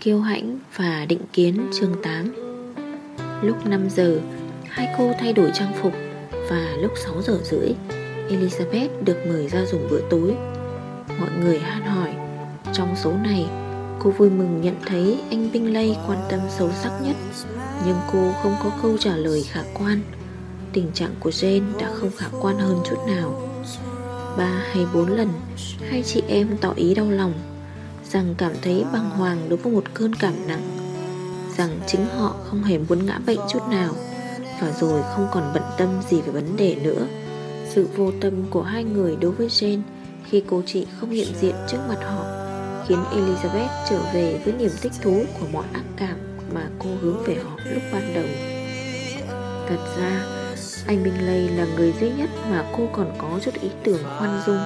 Kiêu hãnh và định kiến chương 8 Lúc 5 giờ, Hai cô thay đổi trang phục Và lúc 6 giờ rưỡi, Elizabeth được mời ra dùng bữa tối. Mọi người han hỏi, Trong số này, Cô vui mừng nhận thấy anh Bingley quan tâm sâu sắc nhất. Nhưng cô không có câu trả lời khả quan. Tình trạng của Jane đã không khả quan hơn chút nào. Ba hay bốn lần, Hai chị em tỏ ý đau lòng. Rằng cảm thấy băng hoàng đối với một cơn cảm nặng, Rằng chính họ không hề muốn ngã bệnh chút nào, Và rồi không còn bận tâm gì về vấn đề nữa. Sự vô tâm của hai người đối với Jane Khi cô chị không hiện diện trước mặt họ Khiến Elizabeth trở về với niềm thích thú của mọi ác cảm Mà cô hướng về họ lúc ban đầu. Thật ra, anh Bingley là người duy nhất mà cô còn có chút ý tưởng khoan dung.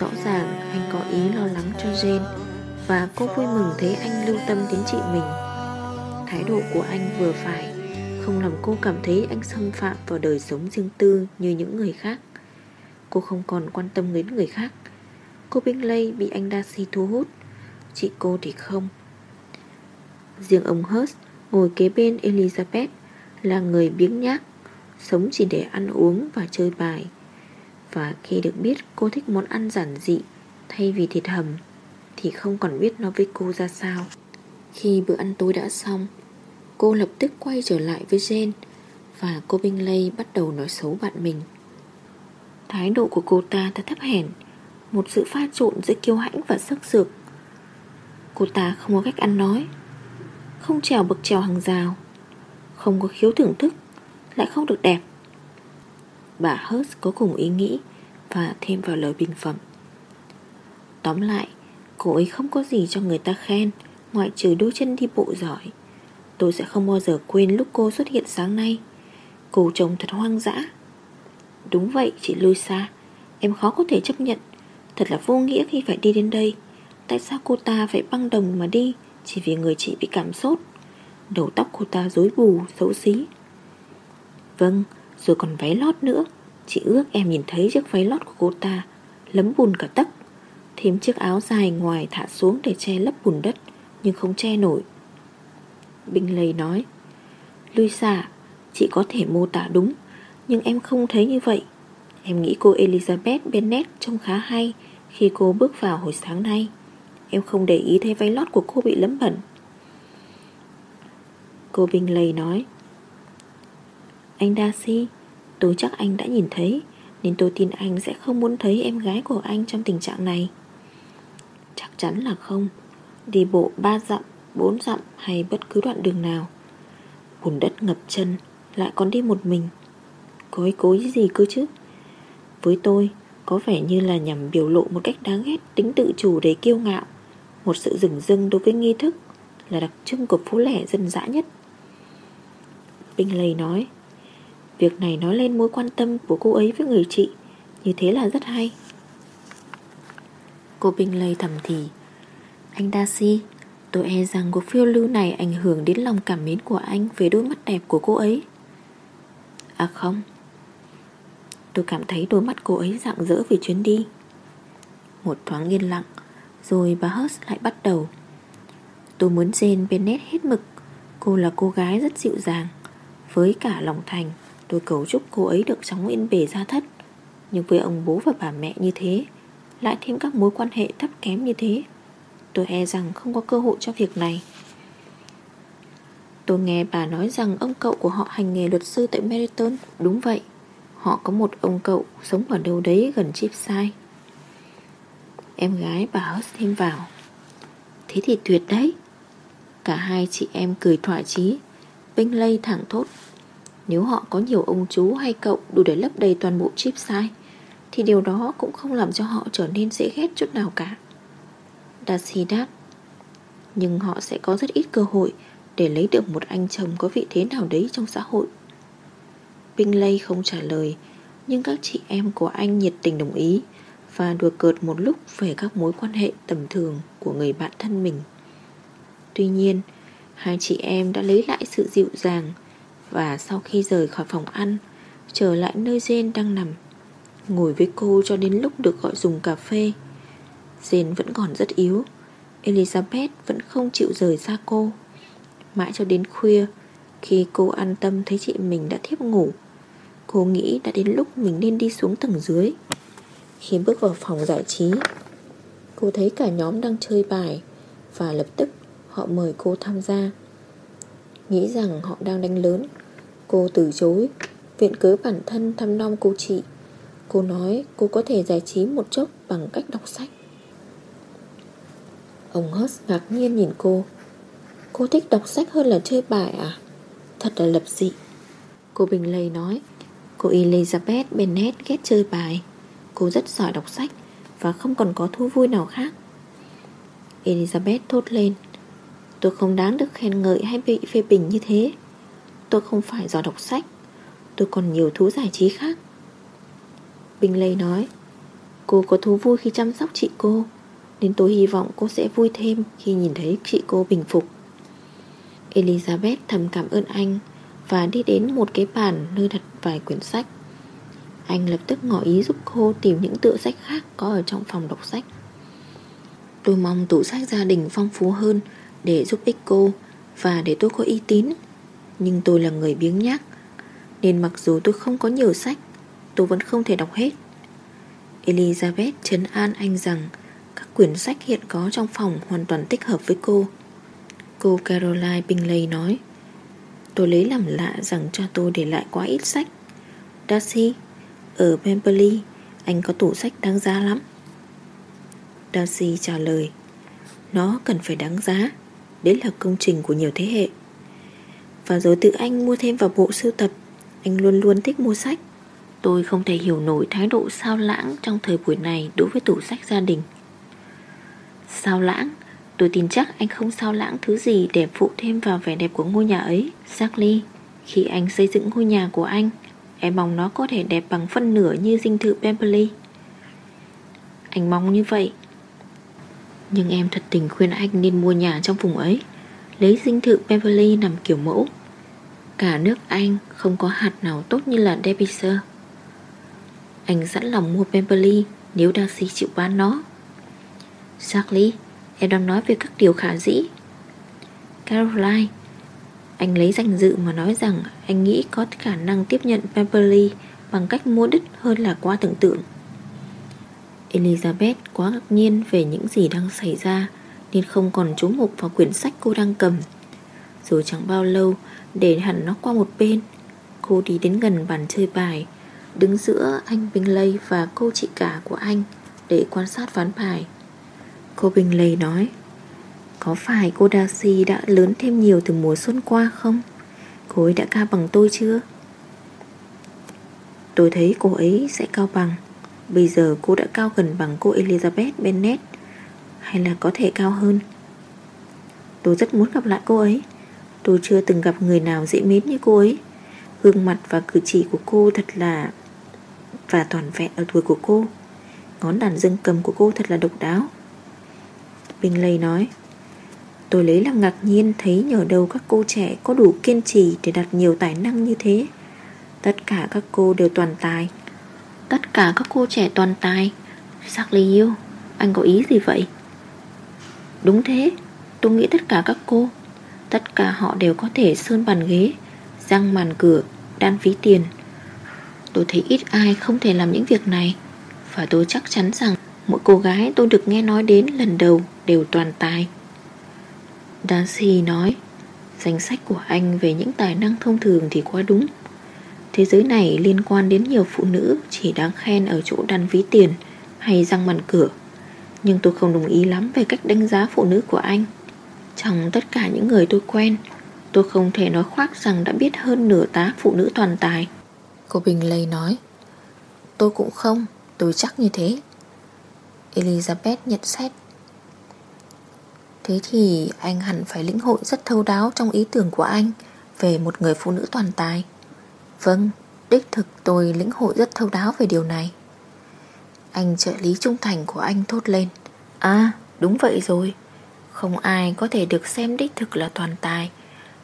Rõ ràng anh có ý lo lắng cho Jane và cô vui mừng thấy anh lưu tâm đến chị mình. Thái độ của anh vừa phải, Không làm cô cảm thấy anh xâm phạm vào đời sống riêng tư như những người khác. Cô không còn quan tâm đến người khác. Cô Bingley bị anh Darcy thu hút, Chị cô thì không. Riêng ông Hurst ngồi kế bên Elizabeth Là người biếng nhác, Sống chỉ để ăn uống và chơi bài. Và khi được biết cô thích món ăn giản dị Thay vì thịt hầm thì không còn biết nói với cô ra sao. Khi bữa ăn tối đã xong, Cô lập tức quay trở lại với Jane Và cô Bingley bắt đầu nói xấu bạn mình. Thái độ của cô ta thật thấp hèn, Một sự pha trộn giữa kiêu hãnh và sắc sược. Cô ta không có cách ăn nói, Không trèo bậc trèo hàng rào, Không có khiếu thưởng thức, lại không được đẹp. Bà Hurst có cùng ý nghĩ Và thêm vào lời bình phẩm. Tóm lại Cô ấy không có gì cho người ta khen Ngoại trừ đôi chân đi bộ giỏi. Tôi sẽ không bao giờ quên lúc cô xuất hiện sáng nay. Cô trông thật hoang dã. Đúng vậy chị Luisa. Em khó có thể chấp nhận. Thật là vô nghĩa khi phải đi đến đây. Tại sao cô ta phải băng đồng mà đi Chỉ vì người chị bị cảm sốt? Đầu tóc cô ta rối bù, xấu xí. Vâng, rồi còn váy lót nữa. Chị ước em nhìn thấy chiếc váy lót của cô ta Lấm bùn cả tấc. Thêm chiếc áo dài ngoài thả xuống để che lấp bùn đất Nhưng không che nổi. Bình lầy nói Luisa, chị có thể mô tả đúng Nhưng em không thấy như vậy. Em nghĩ cô Elizabeth Bennet trông khá hay Khi cô bước vào hồi sáng nay. Em không để ý thấy váy lót của cô bị lấm bẩn. Cô bình lầy nói anh Darcy Tôi chắc anh đã nhìn thấy Nên tôi tin anh sẽ không muốn thấy em gái của anh trong tình trạng này. Chắc chắn là không. Đi bộ ba dặm, bốn dặm hay bất cứ đoạn đường nào. Bùn đất ngập chân Lại còn đi một mình. Cô ý cố ý gì cơ chứ? Với tôi Có vẻ như là nhằm biểu lộ một cách đáng ghét Tính tự chủ để kiêu ngạo. Một sự rừng rưng đối với nghi thức Là đặc trưng của phố lẻ dân dã nhất. Bingley nói Việc này nói lên mối quan tâm của cô ấy với người chị. Như thế là rất hay. Cô bình lây thầm thì. Anh Darcy Tôi e rằng cuộc phiêu lưu này ảnh hưởng đến lòng cảm mến của anh Về đôi mắt đẹp của cô ấy. À không. Tôi cảm thấy đôi mắt cô ấy rạng rỡ về chuyến đi. Một thoáng yên lặng, Rồi bà Hurst lại bắt đầu. Tôi muốn Jane Bennett hết mực. Cô là cô gái rất dịu dàng. Với cả lòng thành, Tôi cầu chúc cô ấy được chóng yên bề ra thất. Nhưng với ông bố và bà mẹ như thế lại thêm các mối quan hệ thấp kém như thế. Tôi e rằng không có cơ hội cho việc này. Tôi nghe bà nói rằng ông cậu của họ hành nghề luật sư tại Meriton. Đúng vậy, Họ có một ông cậu sống ở đâu đấy gần Chipside. Em gái bà hớt thêm vào. Thế thì tuyệt đấy. Cả hai chị em cười thỏa chí Binh lây thẳng thốt. Nếu họ có nhiều ông chú hay cậu đủ để lấp đầy toàn bộ Chipside. sai thì điều đó cũng không làm cho họ trở nên dễ ghét chút nào cả. Darcy đáp, Nhưng họ sẽ có rất ít cơ hội Để lấy được một anh chồng có vị thế nào đấy trong xã hội. Bingley không trả lời, Nhưng các chị em của anh nhiệt tình đồng ý Và đùa cợt một lúc về các mối quan hệ tầm thường của người bạn thân mình. Tuy nhiên, Hai chị em đã lấy lại sự dịu dàng và sau khi rời khỏi phòng ăn, Trở lại nơi Jane đang nằm Ngồi với cô cho đến lúc được gọi dùng cà phê. Jane vẫn còn rất yếu. Elizabeth vẫn không chịu rời xa cô. Mãi cho đến khuya, Khi cô an tâm thấy chị mình đã thiếp ngủ, Cô nghĩ đã đến lúc mình nên đi xuống tầng dưới. Khi bước vào phòng giải trí, Cô thấy cả nhóm đang chơi bài Và lập tức họ mời cô tham gia. Nghĩ rằng họ đang đánh lớn, Cô từ chối, Viện cớ bản thân thăm nom cô chị. Cô nói cô có thể giải trí một chốc bằng cách đọc sách. Ông Hurst ngạc nhiên nhìn cô. Cô thích đọc sách hơn là chơi bài à? Thật là lập dị. Cô Bình Lây nói, Cô Elizabeth Bennet ghét chơi bài. Cô rất giỏi đọc sách Và không còn có thú vui nào khác. Elizabeth thốt lên, Tôi không đáng được khen ngợi hay bị phê bình như thế. Tôi không phải giỏi đọc sách. Tôi còn nhiều thú giải trí khác. Bình nói, Cô có thú vui khi chăm sóc chị cô, Nên tôi hy vọng cô sẽ vui thêm Khi nhìn thấy chị cô bình phục. Elizabeth thầm cảm ơn anh Và đi đến một cái bàn Nơi đặt vài quyển sách. Anh lập tức ngỏ ý giúp cô Tìm những tựa sách khác có ở trong phòng đọc sách. Tôi mong tủ sách gia đình phong phú hơn Để giúp ích cô Và để tôi có uy tín, Nhưng tôi là người biếng nhác, Nên mặc dù tôi không có nhiều sách Tôi vẫn không thể đọc hết. Elizabeth chấn an anh rằng Các quyển sách hiện có trong phòng Hoàn toàn thích hợp với cô. Cô Caroline Bingley nói, Tôi lấy làm lạ rằng cho tôi để lại quá ít sách. Darcy, Ở Pemberley, Anh có tủ sách đáng giá lắm. Darcy trả lời, Nó cần phải đáng giá. Đấy là công trình của nhiều thế hệ. Và rồi tự anh mua thêm vào bộ sưu tập, Anh luôn luôn thích mua sách. Tôi không thể hiểu nổi thái độ sao lãng trong thời buổi này đối với tủ sách gia đình. Sao lãng? Tôi tin chắc anh không sao lãng thứ gì để phụ thêm vào vẻ đẹp của ngôi nhà ấy. Charlie, khi anh xây dựng ngôi nhà của anh, em mong nó có thể đẹp bằng phân nửa như dinh thự Pemberley. Anh mong như vậy. Nhưng em thật tình khuyên anh nên mua nhà trong vùng ấy, lấy dinh thự Pemberley nằm kiểu mẫu. Cả nước Anh không có hạt nào tốt như là Derbyshire. Anh sẵn lòng mua Pemberley Nếu Darcy chịu bán nó. Charlie, Em đang nói về các điều khả dĩ. Caroline, Anh lấy danh dự mà nói rằng Anh nghĩ có khả năng tiếp nhận Pemberley Bằng cách mua đứt hơn là quá tưởng tượng. Elizabeth quá ngạc nhiên về những gì đang xảy ra, Nên không còn chú mục vào quyển sách cô đang cầm. Rồi chẳng bao lâu, Để hẳn nó qua một bên, Cô đi đến gần bàn chơi bài. Đứng giữa anh Bingley và cô chị cả của anh Để quan sát ván bài. Cô Bingley nói, Có phải cô Darcy đã lớn thêm nhiều từ mùa xuân qua không? Cô ấy đã cao bằng tôi chưa? Tôi thấy cô ấy sẽ cao bằng. Bây giờ cô đã cao gần bằng cô Elizabeth Bennet, Hay là có thể cao hơn? Tôi rất muốn gặp lại cô ấy. Tôi chưa từng gặp người nào dễ mến như cô ấy. Gương mặt và cử chỉ của cô thật là và toàn vẹn ở tuổi của cô. Ngón đàn dương cầm của cô thật là độc đáo. Bình lây nói, Tôi lấy làm ngạc nhiên thấy nhờ đâu các cô trẻ có đủ kiên trì để đạt nhiều tài năng như thế. Tất cả các cô đều toàn tài. Tất cả các cô trẻ toàn tài? Charlie yêu, Anh có ý gì vậy? Đúng thế, Tôi nghĩ tất cả các cô, Tất cả họ đều có thể sơn bàn ghế, Răng màn cửa, Đan phí tiền Tôi thấy ít ai không thể làm những việc này. Và tôi chắc chắn rằng Mỗi cô gái tôi được nghe nói đến lần đầu Đều toàn tài. Darcy nói, Danh sách của anh về những tài năng thông thường thì quá đúng. Thế giới này liên quan đến nhiều phụ nữ Chỉ đáng khen ở chỗ đăn ví tiền Hay răng màn cửa. Nhưng tôi không đồng ý lắm về cách đánh giá phụ nữ của anh. Trong tất cả những người tôi quen, Tôi không thể nói khoác rằng đã biết hơn nửa tá phụ nữ toàn tài. Cô Bình lây nói, Tôi cũng không, Tôi chắc như thế. Elizabeth nhận xét. Thế thì anh hẳn phải lĩnh hội rất thâu đáo Trong ý tưởng của anh Về một người phụ nữ toàn tài. Vâng Đích thực tôi lĩnh hội rất thâu đáo về điều này. Anh trợ lý trung thành của anh thốt lên À đúng vậy rồi. Không ai có thể được xem đích thực là toàn tài.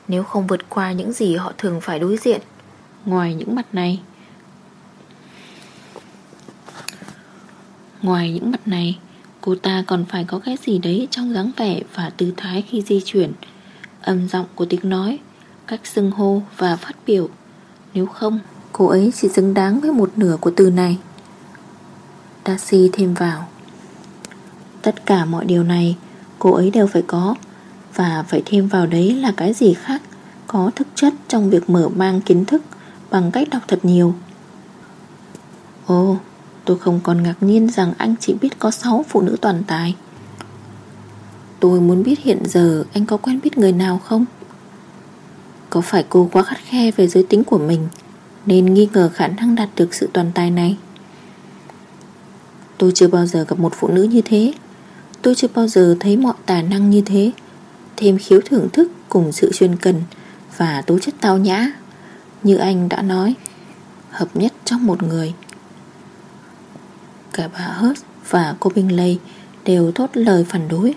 Nếu không vượt qua những gì họ thường phải đối diện Ngoài những mặt này. Ngoài những mặt này, Cô ta còn phải có cái gì đấy trong dáng vẻ và tư thái khi di chuyển. Âm giọng của tiếng nói, Cách xưng hô và phát biểu. Nếu không, Cô ấy chỉ xứng đáng với một nửa của từ này. Taxi thêm vào. Tất cả mọi điều này Cô ấy đều phải có. Và phải thêm vào đấy là cái gì khác Có thực chất trong việc mở mang kiến thức. Bằng cách đọc thật nhiều. Ồ, Tôi không còn ngạc nhiên rằng anh chỉ biết có 6 phụ nữ toàn tài. Tôi muốn biết hiện giờ anh có quen biết người nào không? Có phải cô quá khắt khe về giới tính của mình Nên nghi ngờ khả năng đạt được sự toàn tài này? Tôi chưa bao giờ gặp một phụ nữ như thế. Tôi chưa bao giờ thấy mọi tài năng như thế, Thêm khiếu thưởng thức cùng sự chuyên cần Và tố chất tao nhã. Như anh đã nói, Hợp nhất trong một người. Cả bà Hurt và cô Bingley Đều thốt lời phản đối,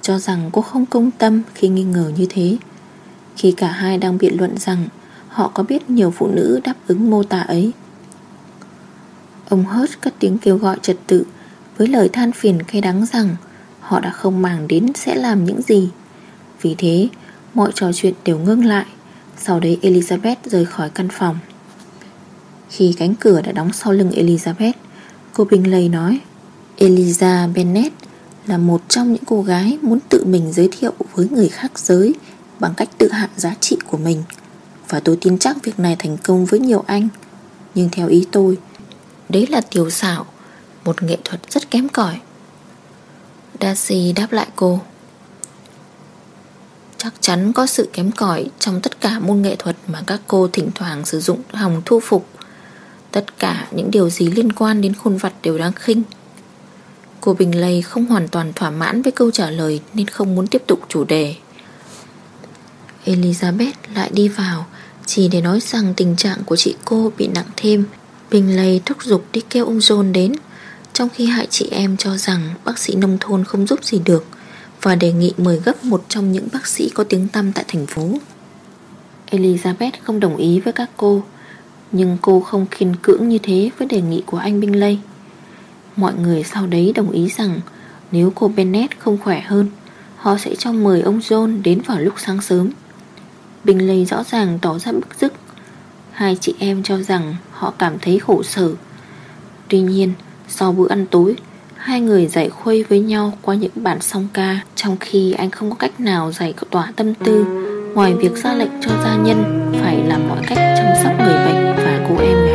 Cho rằng cô không công tâm khi nghi ngờ như thế. Khi cả hai đang biện luận rằng Họ có biết nhiều phụ nữ đáp ứng mô tả ấy. Ông Hurt cất tiếng kêu gọi trật tự Với lời than phiền cay đắng rằng Họ đã không màng đến sẽ làm những gì. Vì thế, Mọi trò chuyện đều ngưng lại. Sau đấy Elizabeth rời khỏi căn phòng Khi cánh cửa đã đóng sau lưng Elizabeth Cô Bingley nói Eliza Bennet là một trong những cô gái muốn tự mình giới thiệu với người khác giới bằng cách tự hạ giá trị của mình. Và tôi tin chắc việc này thành công với nhiều anh. Nhưng theo ý tôi, đấy là tiểu xảo, một nghệ thuật rất kém cỏi. Darcy đáp lại cô. Chắc chắn có sự kém cỏi trong tất cả môn nghệ thuật mà các cô thỉnh thoảng sử dụng hòng thu phục. Tất cả những điều gì liên quan đến khuôn vặt đều đáng khinh. Cô Bình Lây không hoàn toàn thỏa mãn với câu trả lời Nên không muốn tiếp tục chủ đề. Elizabeth lại đi vào, Chỉ để nói rằng tình trạng của chị cô bị nặng thêm. Bình Lây thúc giục đi kêu ông John đến, Trong khi hại chị em cho rằng bác sĩ nông thôn không giúp gì được. Và đề nghị mời gấp một trong những bác sĩ có tiếng tăm tại thành phố. Elizabeth không đồng ý với các cô, nhưng cô không khiên cưỡng như thế với đề nghị của anh Binh Lây. Mọi người sau đấy đồng ý rằng Nếu cô Bennett không khỏe hơn, Họ sẽ cho mời ông John đến vào lúc sáng sớm. Binh Lây rõ ràng tỏ ra bức rức. Hai chị em cho rằng họ cảm thấy khổ sở. Tuy nhiên, sau bữa ăn tối Hai người giải khuây với nhau qua những bản song ca, Trong khi anh không có cách nào giải tỏa tâm tư. Ngoài việc ra lệnh cho gia nhân, Phải làm mọi cách chăm sóc người bệnh và cô em